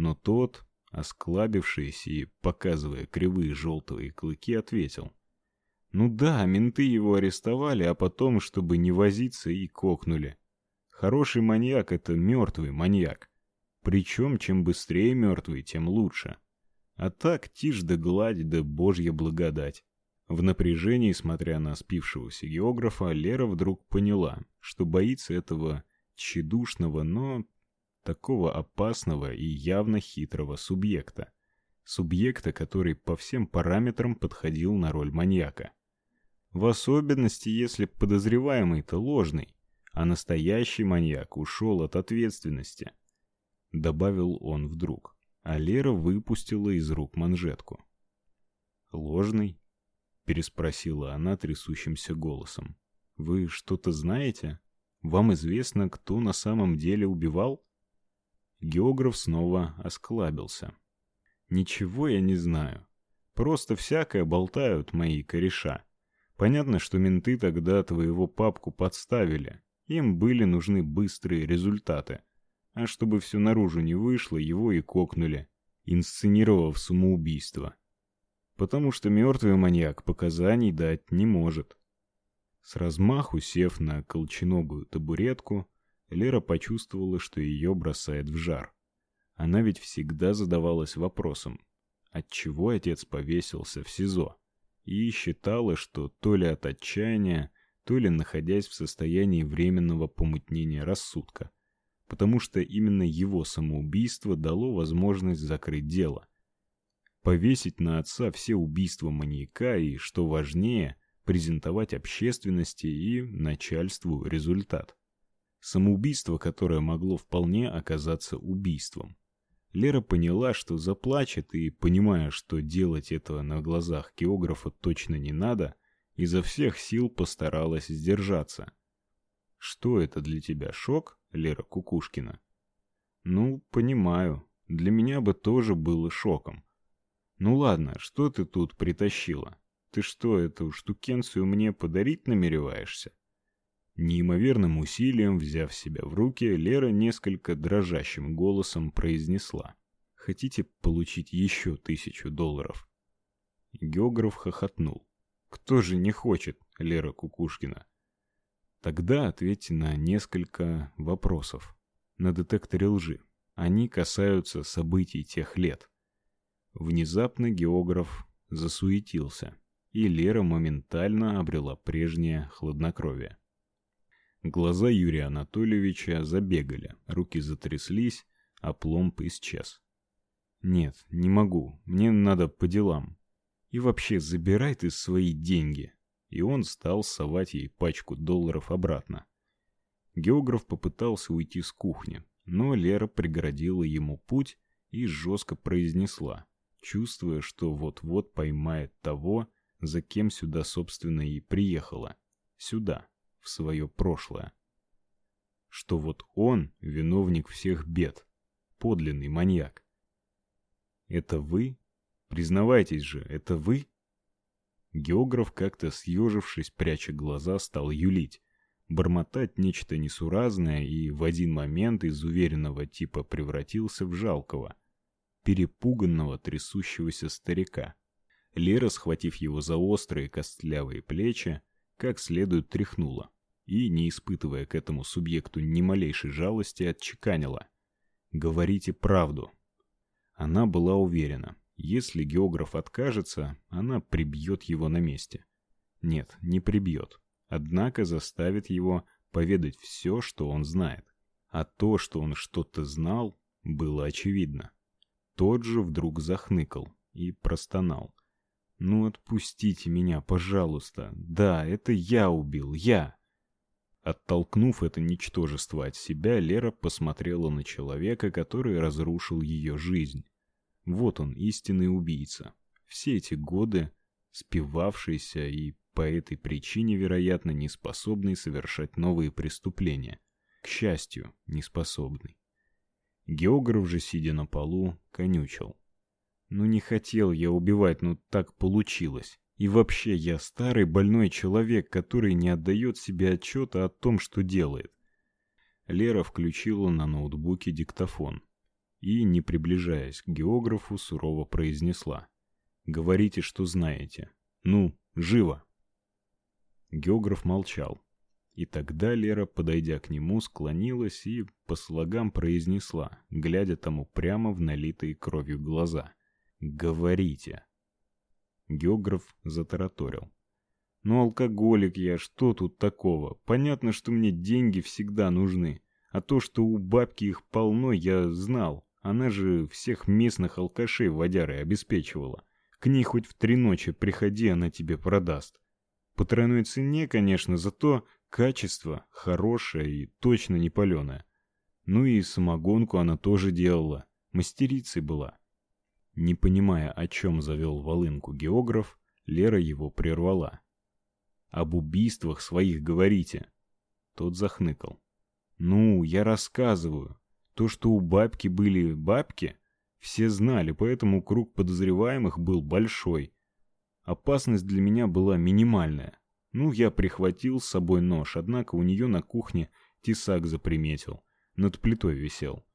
Но тот, осклабившись и показывая кривые желтые клыки, ответил. «Ну да, менты его арестовали, а потом, чтобы не возиться, и кокнули. Хороший маньяк — это мертвый маньяк. Причем, чем быстрее мертвый, тем лучше. А так, тишь да гладь, да божья благодать». В напряжении, смотря на спившегося географа, Лера вдруг поняла, что боится этого тщедушного, но такого опасного и явно хитрого субъекта. Субъекта, который по всем параметрам подходил на роль маньяка. В особенности, если подозреваемый-то ложный, а настоящий маньяк ушел от ответственности. Добавил он вдруг, а Лера выпустила из рук манжетку. «Ложный?» — переспросила она трясущимся голосом. «Вы что-то знаете? Вам известно, кто на самом деле убивал?» Географ снова осклабился. Ничего я не знаю. Просто всякое болтают мои кореша. Понятно, что менты тогда твоего папку подставили. Им были нужны быстрые результаты. А чтобы все наружу не вышло, его и кокнули, инсценировав самоубийство. Потому что мертвый маньяк показаний дать не может. С размаху сев на колченогую табуретку, Лера почувствовала, что ее бросает в жар. Она ведь всегда задавалась вопросом, отчего отец повесился в СИЗО, и считала, что то ли от отчаяния, то ли находясь в состоянии временного помутнения рассудка, потому что именно его самоубийство дало возможность закрыть дело. Повесить на отца все убийства маньяка и, что важнее, презентовать общественности и начальству результат. Самоубийство, которое могло вполне оказаться убийством. Лера поняла, что заплачет, и, понимая, что делать этого на глазах географа точно не надо, изо всех сил постаралась сдержаться. «Что это для тебя, шок, Лера Кукушкина?» «Ну, понимаю. Для меня бы тоже было шоком. Ну ладно, что ты тут притащила? Ты что, эту штукенцию мне подарить намереваешься?» Неимоверным усилием, взяв себя в руки, Лера несколько дрожащим голосом произнесла. «Хотите получить еще тысячу долларов?» Географ хохотнул. «Кто же не хочет, Лера Кукушкина?» Тогда ответьте на несколько вопросов. На детекторе лжи. Они касаются событий тех лет. Внезапно географ засуетился, и Лера моментально обрела прежнее хладнокровие. Глаза Юрия Анатольевича забегали, руки затряслись, а пломб исчез. Нет, не могу. Мне надо по делам. И вообще, забирай ты свои деньги. И он стал совать ей пачку долларов обратно. Географ попытался уйти с кухни, но Лера преградила ему путь и жестко произнесла, чувствуя, что вот-вот поймает того, за кем сюда собственно и приехала. Сюда в свое прошлое. Что вот он виновник всех бед, подлинный маньяк. Это вы? Признавайтесь же, это вы? Географ, как-то съежившись, пряча глаза, стал юлить, бормотать нечто несуразное и в один момент из уверенного типа превратился в жалкого, перепуганного, трясущегося старика. Лера, схватив его за острые костлявые плечи, как следует тряхнула и, не испытывая к этому субъекту ни малейшей жалости, отчеканила. «Говорите правду». Она была уверена, если географ откажется, она прибьет его на месте. Нет, не прибьет, однако заставит его поведать все, что он знает. А то, что он что-то знал, было очевидно. Тот же вдруг захныкал и простонал. Ну отпустите меня, пожалуйста. Да, это я убил, я. Оттолкнув это ничтожество от себя, Лера посмотрела на человека, который разрушил ее жизнь. Вот он, истинный убийца. Все эти годы спивавшийся и по этой причине, вероятно, не способный совершать новые преступления. К счастью, не способный. Географ же, сидя на полу, конючил. Ну не хотел я убивать, но так получилось. И вообще, я старый больной человек, который не отдает себе отчета о том, что делает. Лера включила на ноутбуке диктофон. и, не приближаясь к географу, сурово произнесла. «Говорите, что знаете. Ну, живо!» Географ молчал. И тогда Лера, подойдя к нему, склонилась и по слогам произнесла, глядя тому прямо в налитые кровью глаза. «Говорите!» Географ затараторил. «Ну, алкоголик я, что тут такого? Понятно, что мне деньги всегда нужны. А то, что у бабки их полно, я знал. Она же всех местных алкашей водярой обеспечивала. К ней хоть в три ночи приходи, она тебе продаст. По тройной цене, конечно, зато качество хорошее и точно не паленое. Ну и самогонку она тоже делала, мастерицей была. Не понимая, о чем завел волынку географ, Лера его прервала. «Об убийствах своих говорите!» Тот захныкал. «Ну, я рассказываю. То, что у бабки были бабки, все знали, поэтому круг подозреваемых был большой. Опасность для меня была минимальная. Ну, я прихватил с собой нож, однако у нее на кухне тесак заприметил. Над плитой висел.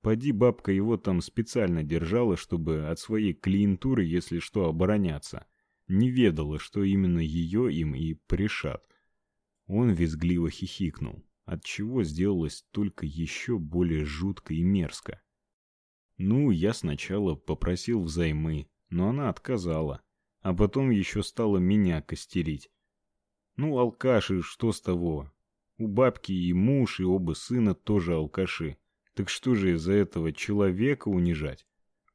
Поди бабка его там специально держала, чтобы от своей клиентуры, если что, обороняться. Не ведала, что именно ее им и пришат. Он визгливо хихикнул, от чего сделалось только еще более жутко и мерзко. Ну, я сначала попросил взаймы, но она отказала, а потом еще стала меня костерить. Ну, алкаши, что с того? У бабки и муж, и оба сына тоже алкаши. Так что же из-за этого человека унижать?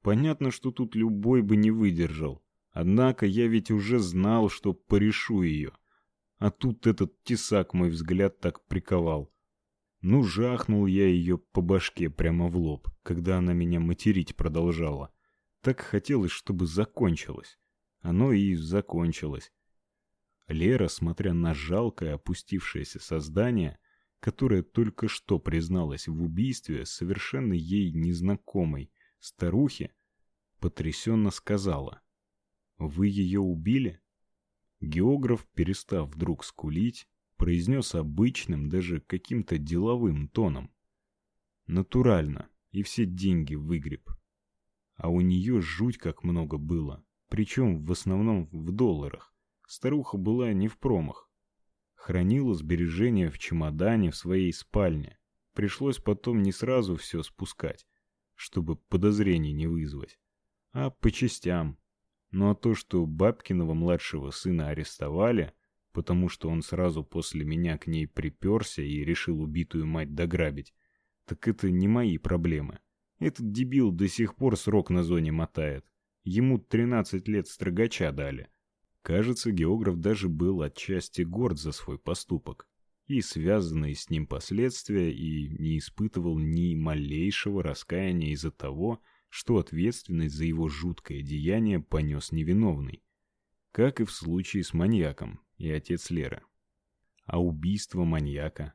Понятно, что тут любой бы не выдержал. Однако я ведь уже знал, что порешу ее. А тут этот тесак мой взгляд так приковал. Ну, жахнул я ее по башке прямо в лоб, когда она меня материть продолжала. Так хотелось, чтобы закончилось. Оно и закончилось. Лера, смотря на жалкое опустившееся создание, которое только что призналось в убийстве совершенно ей незнакомой старухи, потрясенно сказала: "Вы ее убили?" Географ, перестав вдруг скулить, произнес обычным, даже каким-то деловым тоном. Натурально, и все деньги выгреб. А у нее жуть как много было, причем в основном в долларах. Старуха была не в промах. Хранила сбережения в чемодане в своей спальне. Пришлось потом не сразу все спускать, чтобы подозрений не вызвать, а по частям. Ну а то, что Бабкиного младшего сына арестовали, потому что он сразу после меня к ней приперся и решил убитую мать дограбить. Так это не мои проблемы. Этот дебил до сих пор срок на зоне мотает. Ему 13 лет строгача дали. Кажется, географ даже был отчасти горд за свой поступок и связанные с ним последствия и не испытывал ни малейшего раскаяния из-за того, что ответственность за его жуткое деяние понес невиновный. Как и в случае с маньяком, и отец Леры. А убийство маньяка,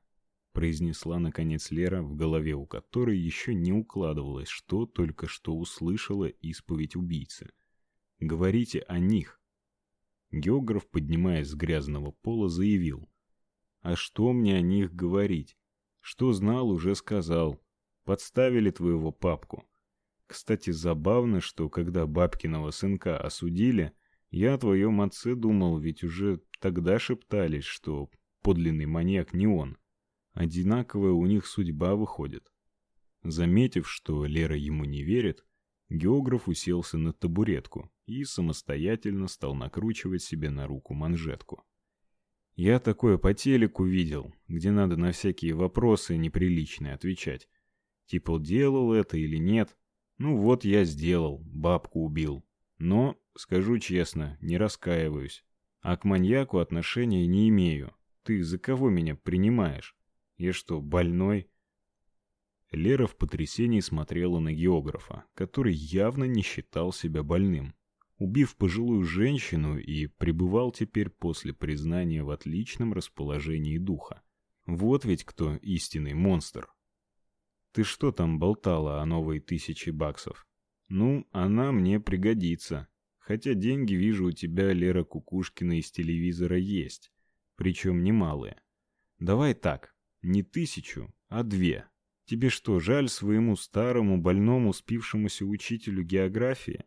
произнесла наконец Лера, в голове у которой еще не укладывалось, что только что услышала исповедь убийцы. Говорите о них. Географ, поднимаясь с грязного пола, заявил: "А что мне о них говорить? Что знал, уже сказал. Подставили твоего папку. Кстати, забавно, что когда бабкиного сынка осудили, я о твоем отце думал, ведь уже тогда шептались, что подлинный маньяк не он. Одинаковая у них судьба выходит. Заметив, что Лера ему не верит, географ уселся на табуретку и самостоятельно стал накручивать себе на руку манжетку. Я такое по телеку видел, где надо на всякие вопросы неприличные отвечать. Типа делал это или нет. Ну вот я сделал, бабку убил. Но Скажу честно, не раскаиваюсь. А к маньяку отношения не имею. Ты за кого меня принимаешь? Я что, больной? Лера в потрясении смотрела на географа, который явно не считал себя больным. Убив пожилую женщину и пребывал теперь после признания в отличном расположении духа. Вот ведь кто истинный монстр. Ты что там болтала о новой тысяче баксов? Ну, она мне пригодится. Хотя деньги, вижу, у тебя, Лера Кукушкина, из телевизора есть. Причем немалые. Давай так, не тысячу, а две. Тебе что, жаль своему старому, больному, спившемуся учителю географии?